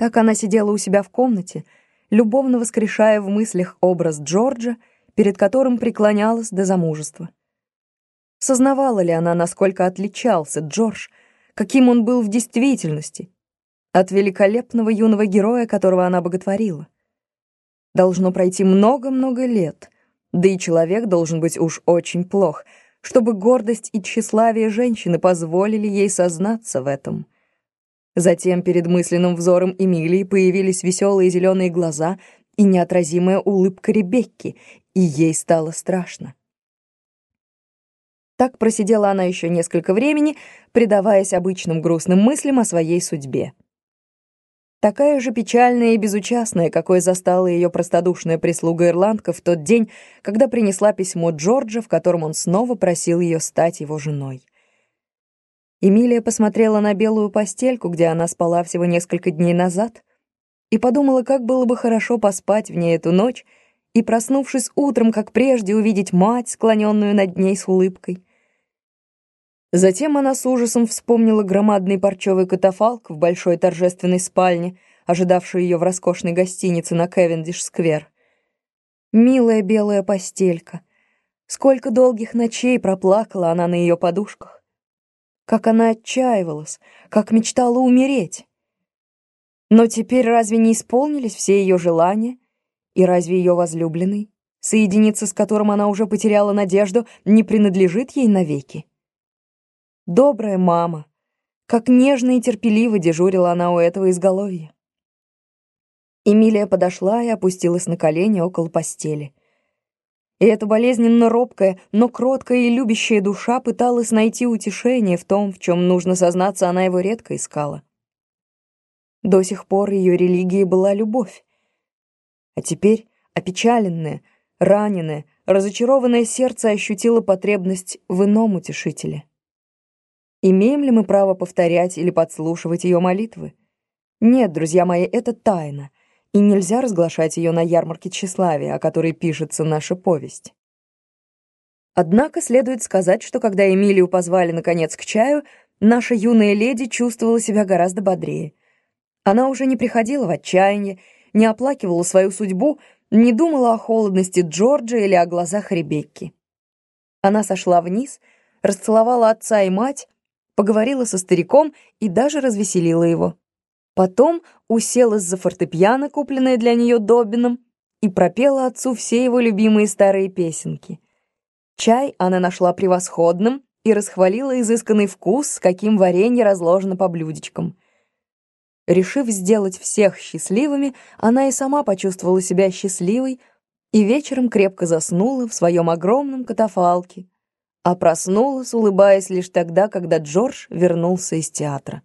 Так она сидела у себя в комнате, любовно воскрешая в мыслях образ Джорджа, перед которым преклонялась до замужества. Сознавала ли она, насколько отличался Джордж, каким он был в действительности, от великолепного юного героя, которого она боготворила? Должно пройти много-много лет, да и человек должен быть уж очень плох, чтобы гордость и тщеславие женщины позволили ей сознаться в этом. Затем перед мысленным взором Эмилии появились веселые зеленые глаза и неотразимая улыбка Ребекки, и ей стало страшно. Так просидела она еще несколько времени, предаваясь обычным грустным мыслям о своей судьбе. Такая же печальная и безучастная, какой застала ее простодушная прислуга ирландка в тот день, когда принесла письмо Джорджа, в котором он снова просил ее стать его женой. Эмилия посмотрела на белую постельку, где она спала всего несколько дней назад, и подумала, как было бы хорошо поспать в ней эту ночь и, проснувшись утром, как прежде, увидеть мать, склоненную над ней с улыбкой. Затем она с ужасом вспомнила громадный парчевый катафалк в большой торжественной спальне, ожидавший ее в роскошной гостинице на Кевендиш-сквер. Милая белая постелька. Сколько долгих ночей проплакала она на ее подушках как она отчаивалась, как мечтала умереть. Но теперь разве не исполнились все ее желания? И разве ее возлюбленный, соединиться с которым она уже потеряла надежду, не принадлежит ей навеки? Добрая мама, как нежно и терпеливо дежурила она у этого изголовья. Эмилия подошла и опустилась на колени около постели. И эта болезненно робкая, но кроткая и любящая душа пыталась найти утешение в том, в чем, нужно сознаться, она его редко искала. До сих пор ее религией была любовь. А теперь опечаленное, раненое, разочарованное сердце ощутило потребность в ином утешителе. Имеем ли мы право повторять или подслушивать ее молитвы? Нет, друзья мои, это тайна — и нельзя разглашать ее на ярмарке тщеславия, о которой пишется наша повесть. Однако следует сказать, что когда Эмилию позвали наконец к чаю, наша юная леди чувствовала себя гораздо бодрее. Она уже не приходила в отчаяние, не оплакивала свою судьбу, не думала о холодности Джорджа или о глазах Ребекки. Она сошла вниз, расцеловала отца и мать, поговорила со стариком и даже развеселила его. Потом уселась за фортепиано, купленное для нее Добином, и пропела отцу все его любимые старые песенки. Чай она нашла превосходным и расхвалила изысканный вкус, с каким варенье разложено по блюдечкам. Решив сделать всех счастливыми, она и сама почувствовала себя счастливой и вечером крепко заснула в своем огромном катафалке, а проснулась, улыбаясь лишь тогда, когда Джордж вернулся из театра.